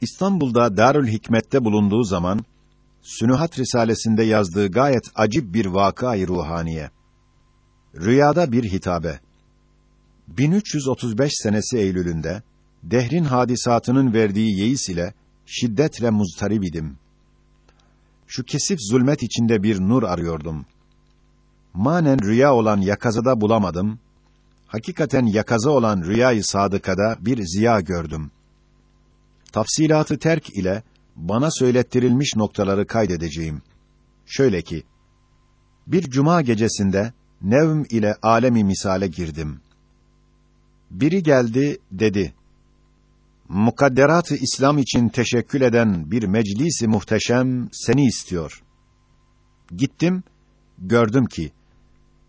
İstanbul'da Darül Hikmet'te bulunduğu zaman Sünuhat Risalesinde yazdığı gayet acip bir vakı ruhaniye. Rüyada bir hitabe. 1335 senesi Eylül'ünde dehrin hadisatının verdiği yeis ile şiddetle muztarib idim. Şu kesif zulmet içinde bir nur arıyordum. Manen rüya olan yakazada bulamadım. Hakikaten yakaza olan rüyayı sadıkada bir ziya gördüm. Tafsilatı terk ile bana söylettirilmiş noktaları kaydedeceğim. Şöyle ki, bir cuma gecesinde nevm ile alemi misale girdim. Biri geldi, dedi, mukadderat-ı İslam için teşekkül eden bir meclisi muhteşem seni istiyor. Gittim, gördüm ki,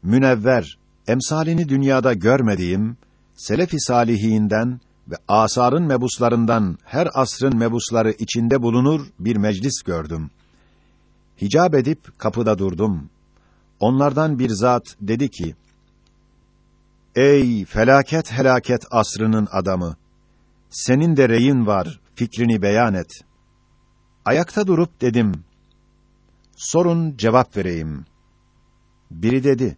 münevver, emsalini dünyada görmediğim, selef-i salihinden ve asarın mebuslarından her asrın mebusları içinde bulunur bir meclis gördüm. Hicab edip kapıda durdum. Onlardan bir zat dedi ki: Ey felaket helaket asrının adamı! Senin de reyin var, fikrini beyan et. Ayakta durup dedim: Sorun cevap vereyim. Biri dedi: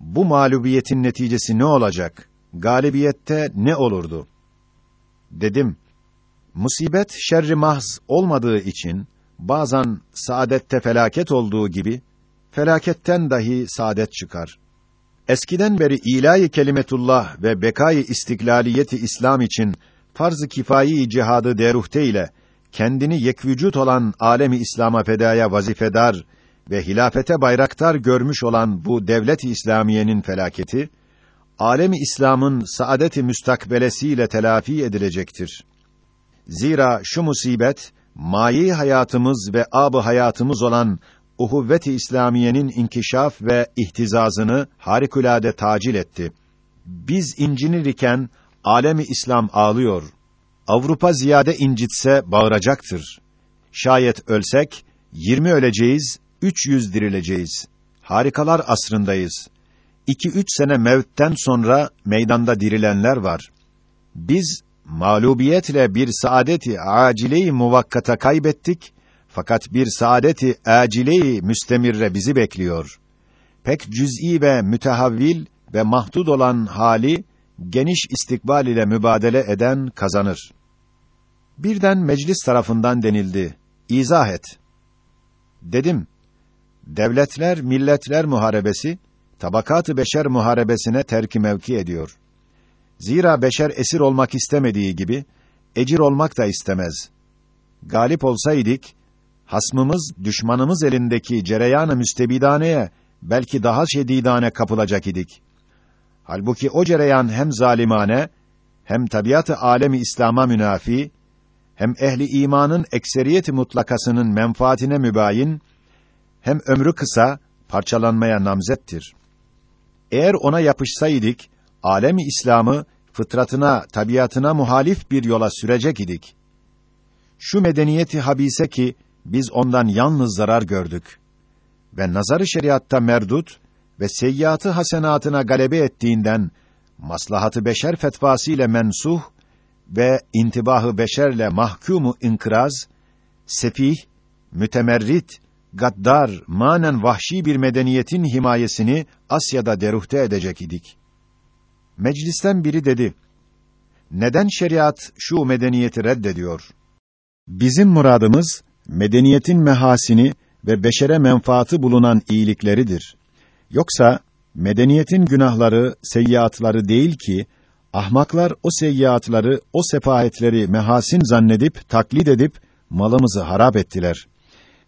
Bu mağlubiyetin neticesi ne olacak? Galibiyette ne olurdu? Dedim, musibet şerri mahz olmadığı için, bazen saadette felaket olduğu gibi, felaketten dahi saadet çıkar. Eskiden beri ilahi kelimetullah ve bekayı istiklaliyeti İslam için farz-ı kifayi cihadı deruhte ile kendini yekvücut olan alemi İslam'a fedaya vazifedar ve hilafete bayraktar görmüş olan bu devlet-i İslamiyenin felaketi alemi İslam'ın saadeti müstakbelesiyle telafi edilecektir. Zira şu musibet mayi hayatımız ve ab hayatımız olan uhuvvet-i İslamiyenin inkişaf ve ihtizazını harikulade tacil etti. Biz incinir iken alemi İslam ağlıyor. Avrupa ziyade incitse bağıracaktır. Şayet ölsek 20 öleceğiz, 300 dirileceğiz. Harikalar asrındayız iki üç sene mevtten sonra meydanda dirilenler var. Biz mağlubiyetle bir saadeti acile-i muvakkata kaybettik fakat bir saadeti acile-i müstemirre bizi bekliyor. Pek cüz'i ve mütehavvil ve mahdud olan hali geniş istikbal ile mübadele eden kazanır. Birden meclis tarafından denildi. İzah et. Dedim. Devletler milletler muharebesi tabakat-ı beşer muharebesine terki mevki ediyor. Zira beşer esir olmak istemediği gibi ecir olmak da istemez. Galip olsaydık hasmımız düşmanımız elindeki cereyan-ı müstebidaneye belki daha şedidane kapılacak idik. Halbuki o cereyan hem zalimane hem tabiatı alemi İslam'a münafi hem ehli imanın ekseriyeti mutlakasının menfaatine mübayin hem ömrü kısa parçalanmaya namzettir. Eğer ona yapışsaydık, alemi İslam'ı fıtratına, tabiatına muhalif bir yola sürecek idik. Şu medeniyeti habise ki biz ondan yalnız zarar gördük ve nazarı şeriatta merdut ve seyyiatı hasenatına galebe ettiğinden maslahatı beşer fetvası ile mensuh ve intibahı beşerle mahkumu inkıraz, sefih, mütemerrit gaddar, manen vahşi bir medeniyetin himayesini Asya'da deruhte edecek idik. Meclisten biri dedi, neden şeriat şu medeniyeti reddediyor? Bizim muradımız, medeniyetin mehasini ve beşere menfaati bulunan iyilikleridir. Yoksa, medeniyetin günahları, seyyiatları değil ki, ahmaklar o seyyiatları, o sefahetleri mehasin zannedip, taklit edip, malımızı harap ettiler.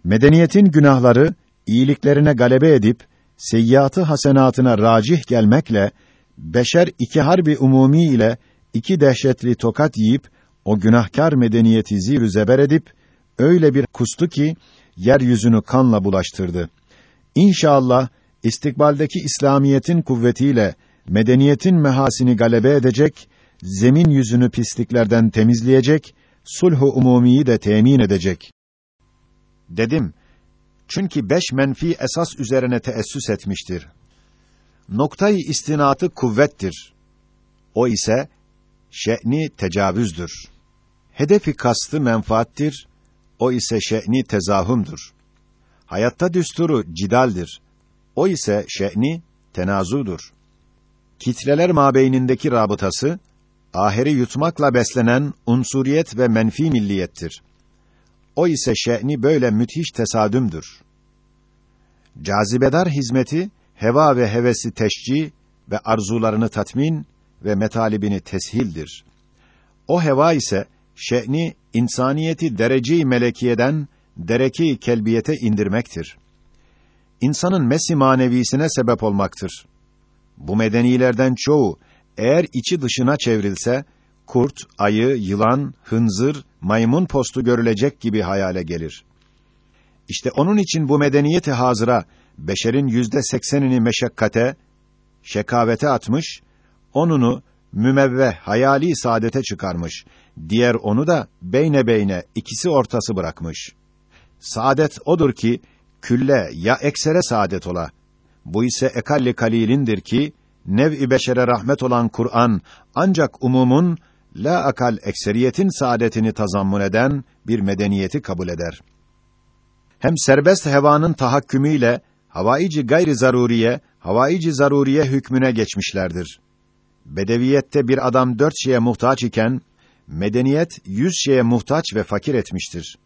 Medeniyetin günahları iyiliklerine galebe edip seyyiatı hasenatına racih gelmekle beşer iki harbi umumi ile iki dehşetli tokat yiyip o günahkar medeniyeti zir zeber edip öyle bir kustu ki yeryüzünü kanla bulaştırdı. İnşallah istikbaldeki İslamiyetin kuvvetiyle medeniyetin mehasini galebe edecek, zemin yüzünü pisliklerden temizleyecek, sulhu umumiyi de temin edecek. Dedim. Çünkü beş menfi esas üzerine teessüs etmiştir. Noktayı istinatı kuvvettir. O ise şe'ni tecavüzdür. Hedefi kastı menfaattir, o ise şe'ni tezahümdür. Hayatta düsturu cidaldir, o ise şe'ni tenazudur. Kitleler mabeynindeki rabıtası, aheri yutmakla beslenen unsuriyet ve menfi milliyettir. O ise şe'ni böyle müthiş tesadümdür. Cazibedar hizmeti, heva ve hevesi teşci ve arzularını tatmin ve metalibini teshildir. O heva ise şe'ni insaniyeti dereceyi melekiyeden dereki kelbiyete indirmektir. İnsanın mesi manevisine sebep olmaktır. Bu medenilerden çoğu eğer içi dışına çevrilse kurt, ayı, yılan, hınzır, maymun postu görülecek gibi hayale gelir. İşte onun için bu medeniyeti hazıra beşerin yüzde seksenini meşakkate, şekavete atmış, onunu mümevve hayali saadete çıkarmış. Diğer onu da beyne beyne ikisi ortası bırakmış. Saadet odur ki külle ya eksere saadet ola. Bu ise ekalli kalilindir ki nev-i beşere rahmet olan Kur'an ancak umumun la akal ekseriyetin saadetini tazammun eden bir medeniyeti kabul eder. Hem serbest hevanın tahakkümüyle havaici gayri zaruriye, havaici zaruriye hükmüne geçmişlerdir. Bedeviyette bir adam dört şeye muhtaç iken, medeniyet yüz şeye muhtaç ve fakir etmiştir.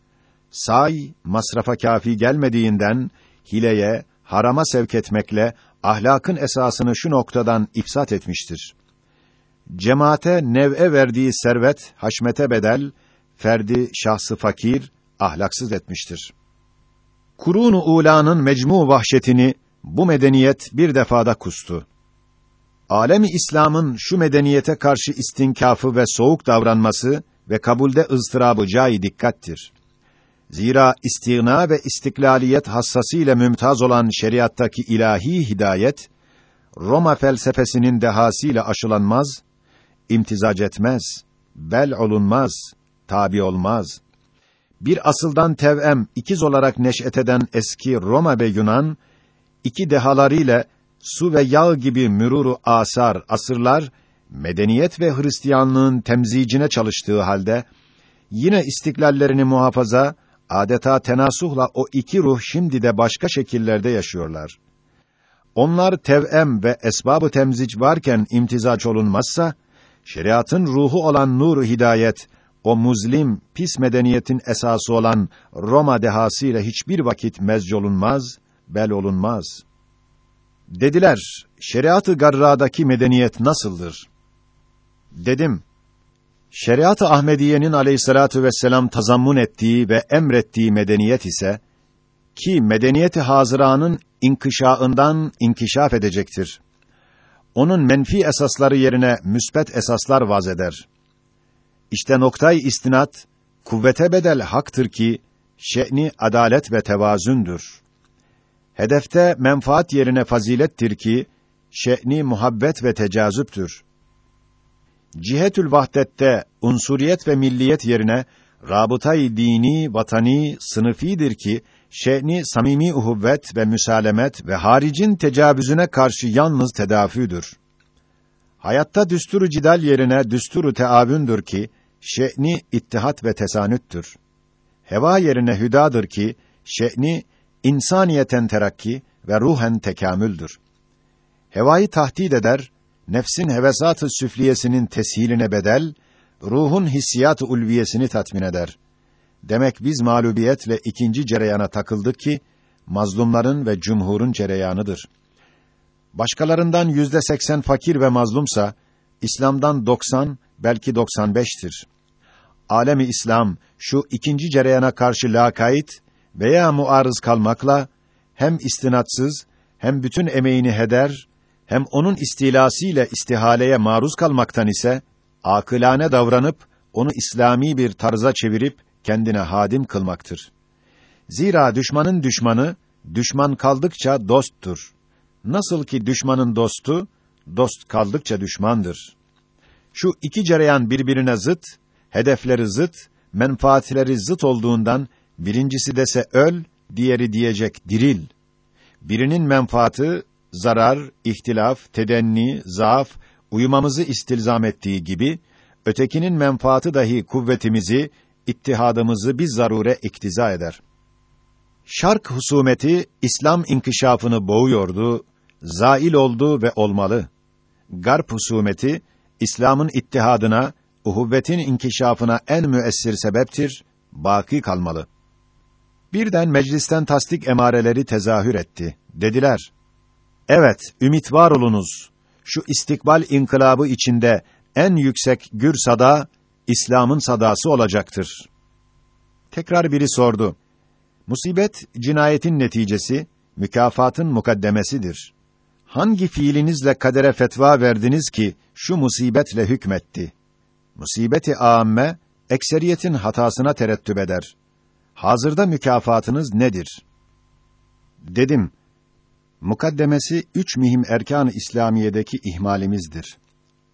Say, masrafa kafi gelmediğinden, hileye, harama sevk etmekle, ahlakın esasını şu noktadan ifsat etmiştir. Cemaate nev'e verdiği servet, haşmete bedel, ferdi, şahsı fakir, ahlaksız etmiştir. Kurun-u ulanın mecmu vahşetini bu medeniyet bir defada kustu. Alemi İslam'ın şu medeniyete karşı istinkafı ve soğuk davranması ve kabulde ızdırabı cai dikkattir. Zira istigna ve istiklaliyet hassasıyla mümtaz olan şeriattaki ilahi hidayet Roma felsefesinin dehasıyla aşılanmaz, imtizac etmez, bel olunmaz, tabi olmaz. Bir asıldan tevem ikiz olarak neş'et eden eski Roma ve Yunan iki dehalarıyla su ve yağ gibi müruru asar, asırlar, medeniyet ve Hristiyanlığın temzicine çalıştığı halde, yine istiklallerini muhafaza, adeta tenasuhla o iki ruh şimdi de başka şekillerde yaşıyorlar. Onlar tevem ve esbabı temzic varken imtizaç olunmazsa, şeriatın ruhu olan nur hidayet, o muzlim, pis medeniyetin esası olan Roma dehası hiçbir vakit mezcolunmaz, bel olunmaz. Dediler, şeriat-ı garradaki medeniyet nasıldır? Dedim, şeriat-ı Ahmediye'nin aleyhissalatu vesselam tazammun ettiği ve emrettiği medeniyet ise, ki medeniyeti hazıranın inkişaından inkişaf edecektir. Onun menfi esasları yerine müsbet esaslar vaz eder. İşte noktay istinat, kuvvete bedel haktır ki, şe'ni adalet ve tevazündür. Hedefte menfaat yerine fazilettir ki şe'ni muhabbet ve tecazüptür. Cihetül vahdette unsuriyet ve milliyet yerine rabıtayı dini, vatani, sınıfidir ki şe'ni samimi uhuvvet ve müsalemet ve haricin tecavüzüne karşı yalnız tedafüdür. Hayatta düsturu cidal yerine düsturu teavündür ki şe'ni ittihat ve tesanüttür. Heva yerine hüdadır ki şe'ni insaniyeten terakki ve ruhen tekamüldür. Hevayı tahdid eder, nefsin hevesatı süfliyesinin teshiline bedel, ruhun hissiyat-ı ulviyesini tatmin eder. Demek biz mağlubiyetle ikinci cereyana takıldık ki, mazlumların ve cumhurun cereyanıdır. Başkalarından yüzde seksen fakir ve mazlumsa, İslam'dan doksan, belki doksan beştir. Alemi İslam, şu ikinci cereyana karşı lakayt veya muarız kalmakla hem istinatsız hem bütün emeğini heder hem onun istilasıyla istihaleye maruz kalmaktan ise akılane davranıp onu İslami bir tarza çevirip kendine hadim kılmaktır. Zira düşmanın düşmanı düşman kaldıkça dosttur. Nasıl ki düşmanın dostu dost kaldıkça düşmandır. Şu iki cereyan birbirine zıt, hedefleri zıt, menfaatleri zıt olduğundan Birincisi dese öl, diğeri diyecek diril. Birinin menfaati zarar, ihtilaf, tedenni, zaaf, uyumamızı istilzam ettiği gibi ötekinin menfaati dahi kuvvetimizi, ittihadımızı bir zarure iktiza eder. Şark husumeti İslam inkişafını boğuyordu, zail oldu ve olmalı. Garp husumeti İslam'ın ittihadına, uhuvvetin inkişafına en müessir sebeptir, baki kalmalı. Birden meclisten tasdik emareleri tezahür etti. Dediler: Evet, ümit var olunuz. Şu istikbal inkılabı içinde en yüksek gür sada İslam'ın sadası olacaktır. Tekrar biri sordu. Musibet cinayetin neticesi, mükafatın mukaddemesidir. Hangi fiilinizle kadere fetva verdiniz ki şu musibetle hükmetti? Musibeti âmme ekseriyetin hatasına terettüp eder. Hazırda mükafatınız nedir? Dedim. Mukaddemesi üç mühim erkan-ı İslamiyedeki ihmalimizdir.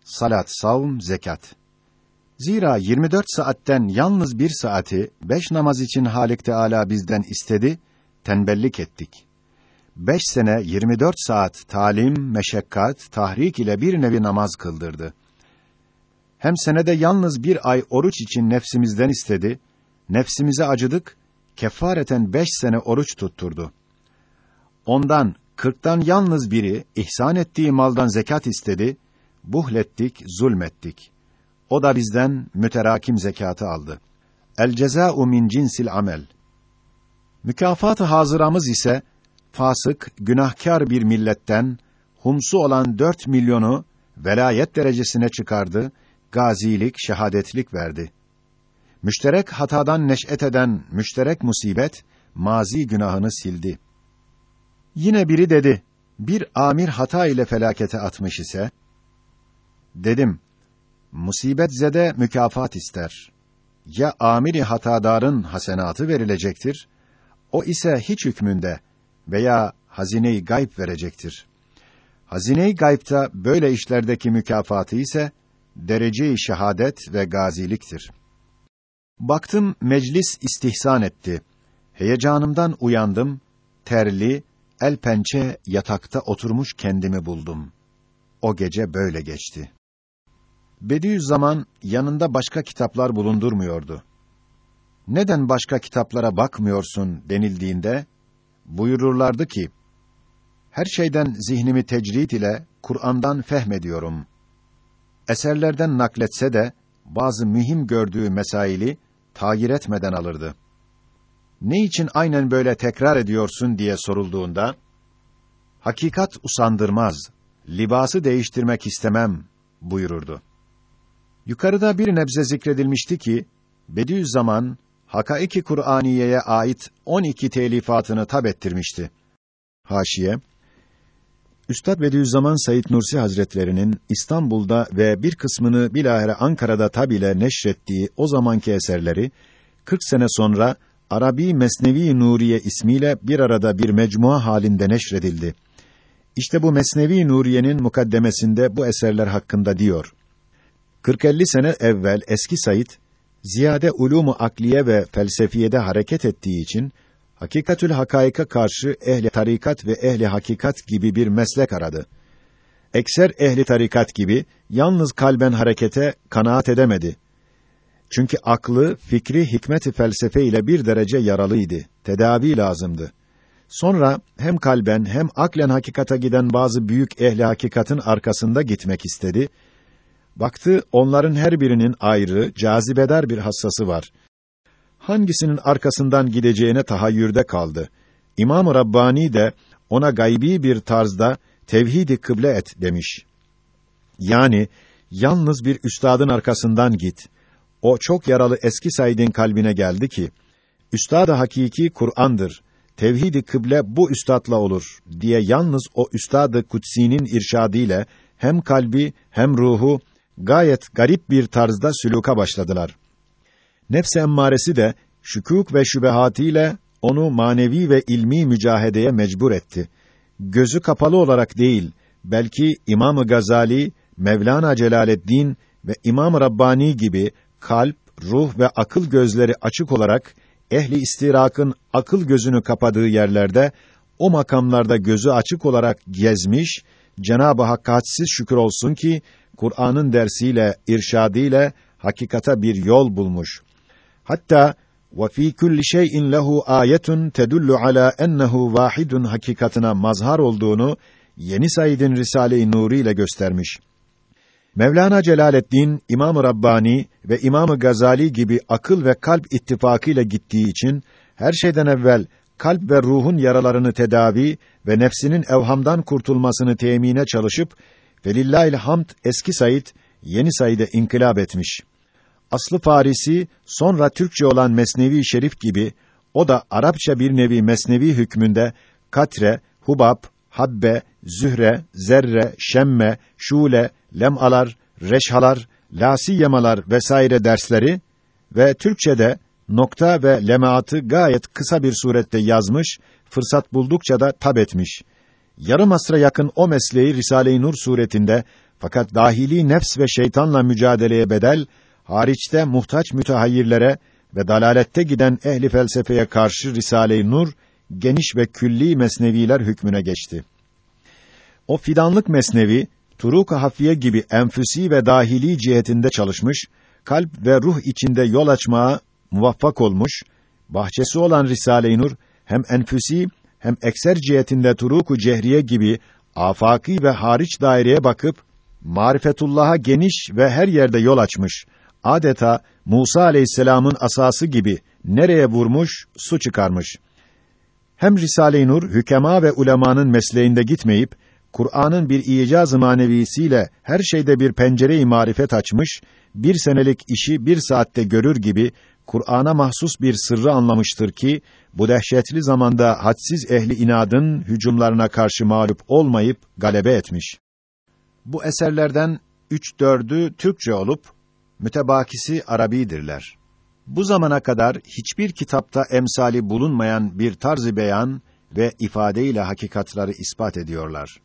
Salat, savm, zekat. Zira 24 saatten yalnız bir saati beş namaz için Halik Teâlâ bizden istedi, tembellik ettik. Beş sene 24 saat talim, meşekkat, tahrik ile bir nevi namaz kıldırdı. Hem senede yalnız bir ay oruç için nefsimizden istedi, nefsimize acıdık, kefareten beş sene oruç tutturdu. Ondan, kırktan yalnız biri, ihsan ettiği maldan zekat istedi, buhlettik, zulmettik. O da bizden müterakim zekatı aldı. El cezâ'u min cinsil amel. Mükafat-ı hazıramız ise fasık, günahkar bir milletten humsu olan dört milyonu velayet derecesine çıkardı, gazilik, şehadetlik verdi. Müşterek hatadan neş'et eden müşterek musibet mazi günahını sildi. Yine biri dedi: Bir amir hata ile felakete atmış ise dedim: Musibet zede mükafat ister. Ya amiri hatadarın hasenatı verilecektir, o ise hiç hükmünde veya hazine-i gayb verecektir. Hazine-i gaybta böyle işlerdeki mükafatı ise derece-i şehadet ve gaziliktir. Baktım meclis istihsan etti. Heyecanımdan uyandım, terli, el pençe yatakta oturmuş kendimi buldum. O gece böyle geçti. Bediüzzaman yanında başka kitaplar bulundurmuyordu. Neden başka kitaplara bakmıyorsun denildiğinde buyururlardı ki: Her şeyden zihnimi tecrid ile Kur'an'dan fehmediyorum. Eserlerden nakletse de bazı mühim gördüğü mesaili tayir etmeden alırdı. Ne için aynen böyle tekrar ediyorsun diye sorulduğunda hakikat usandırmaz, libası değiştirmek istemem buyururdu. Yukarıda bir nebze zikredilmişti ki Bediüzzaman Hakaiki Kur'aniye'ye ait 12 telifatını tab ettirmişti. Haşiye Üstad Bediüzzaman Said Nursi Hazretlerinin İstanbul'da ve bir kısmını bilahare Ankara'da tab ile neşrettiği o zamanki eserleri 40 sene sonra Arabi Mesnevi Nuriye ismiyle bir arada bir mecmua halinde neşredildi. İşte bu Mesnevi Nuriye'nin mukaddemesinde bu eserler hakkında diyor. 40-50 sene evvel eski Said ziyade ulumu akliye ve felsefiyede hareket ettiği için hakikatül hakaika karşı ehli tarikat ve ehli hakikat gibi bir meslek aradı. Ekser ehli tarikat gibi yalnız kalben harekete kanaat edemedi. Çünkü aklı, fikri, hikmeti felsefe ile bir derece yaralıydı. Tedavi lazımdı. Sonra hem kalben hem aklen hakikata giden bazı büyük ehli hakikatin arkasında gitmek istedi Baktı onların her birinin ayrı, cazibedar bir hassası var. Hangisinin arkasından gideceğine tahayyürde kaldı. İmam-ı Rabbani de ona gaybi bir tarzda tevhid-i kıble et demiş. Yani yalnız bir üstadın arkasından git. O çok yaralı eski Said'in kalbine geldi ki üstad-ı hakiki Kur'an'dır. Tevhid-i kıble bu üstadla olur diye yalnız o üstad-ı kutsinin irşadıyla hem kalbi hem ruhu gayet garip bir tarzda süluka başladılar. Nefs emmaresi de şükûk ve şübehatiyle onu manevi ve ilmi mücahedeye mecbur etti. Gözü kapalı olarak değil, belki İmam Gazali, Mevlana Celaleddin ve İmam Rabbani gibi kalp, ruh ve akıl gözleri açık olarak ehli istirakın akıl gözünü kapadığı yerlerde o makamlarda gözü açık olarak gezmiş, Cenab-ı Hakk'a şükür olsun ki Kur'an'ın dersiyle, irşadıyla hakikata bir yol bulmuş. Hatta fî kulli şey'in lehu ayetun tedullu ala ennehu vahidun hakikatına mazhar olduğunu Yeni Said'in Risale-i Nuri ile göstermiş. Mevlana Celaleddin İmam-ı Rabbani ve İmam-ı Gazali gibi akıl ve kalp ittifakıyla gittiği için her şeyden evvel kalp ve ruhun yaralarını tedavi ve nefsinin evhamdan kurtulmasını temine çalışıp velillahil hamd eski Said yeni Said'e inkılap etmiş. Aslı Farisi sonra Türkçe olan Mesnevi Şerif gibi o da Arapça bir nevi mesnevi hükmünde katre, hubab, habbe, zühre, zerre, şemme, şule, lemalar, reşhalar, lasiyemalar vesaire dersleri ve Türkçede nokta ve lemaatı gayet kısa bir surette yazmış, fırsat buldukça da tab etmiş. Yarım asra yakın o mesleği Risale-i Nur suretinde fakat dahili nefs ve şeytanla mücadeleye bedel, hariçte muhtaç mütehayyirlere ve dalalette giden ehli felsefeye karşı Risale-i Nur geniş ve külli mesneviler hükmüne geçti. O fidanlık mesnevi Turuk-ı Hafiye gibi enfüsi ve dahili cihetinde çalışmış, kalp ve ruh içinde yol açmaya muvaffak olmuş, bahçesi olan Risale-i Nur hem enfüsi hem ekser cihetinde Turuk-u Cehriye gibi afaki ve hariç daireye bakıp marifetullah'a geniş ve her yerde yol açmış. Adeta Musa aleyhisselamın asası gibi nereye vurmuş, su çıkarmış. Hem Risale-i Nur hükema ve ulemanın mesleğinde gitmeyip Kur'an'ın bir icaz-ı manevisiyle her şeyde bir pencere-i marifet açmış, bir senelik işi bir saatte görür gibi Kur'an'a mahsus bir sırrı anlamıştır ki bu dehşetli zamanda hadsiz ehli inadın hücumlarına karşı mağlup olmayıp galebe etmiş. Bu eserlerden üç dördü Türkçe olup mütebakisi Arabidirler. Bu zamana kadar hiçbir kitapta emsali bulunmayan bir tarz beyan ve ifadeyle hakikatları ispat ediyorlar.